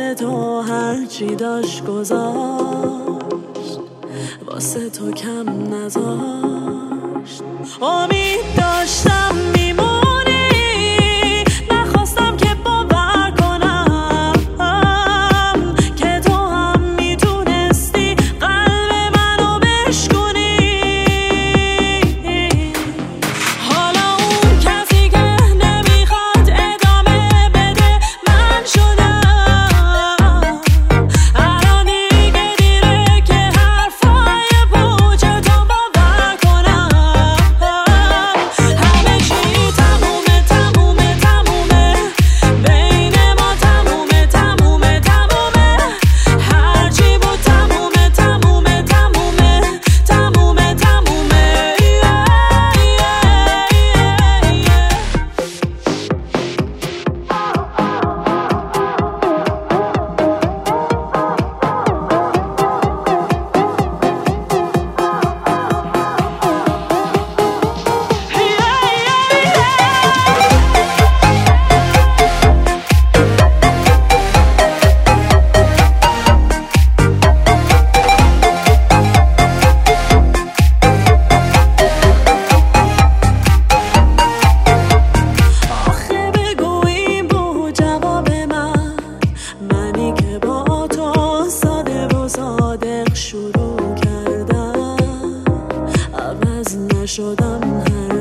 واسه تو هرچی داشت گذاشت واسه تو کم نذاشت. امید 说得很。